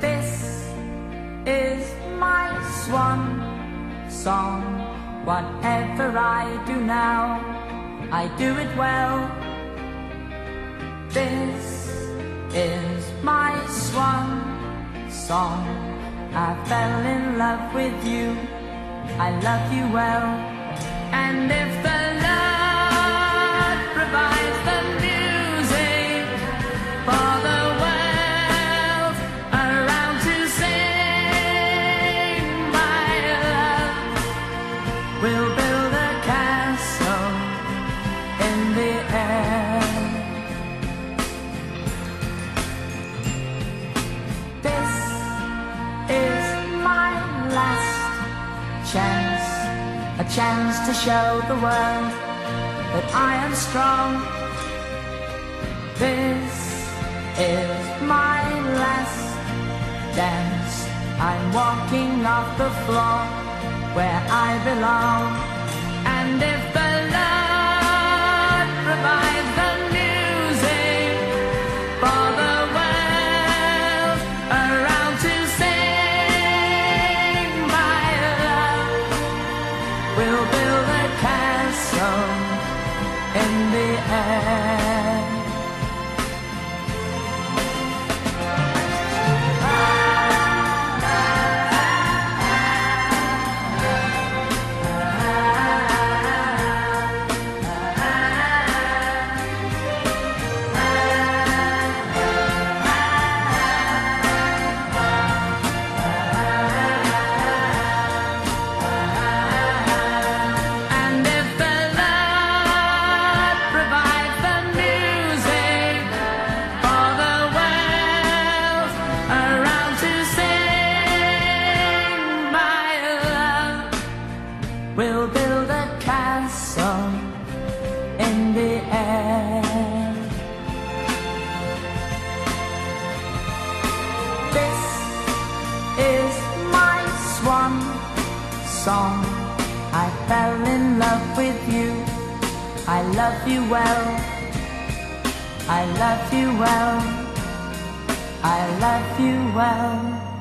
This is my swan song. Whatever I do now, I do it well. This is my swan song. I fell in love with you. I love you well. And if the chance, a chance to show the world that I am strong. This is my last dance. I'm walking off the floor where I belong. And if the castle in the air. This is my swan song. I fell in love with you. I love you well. I love you well. I love you well.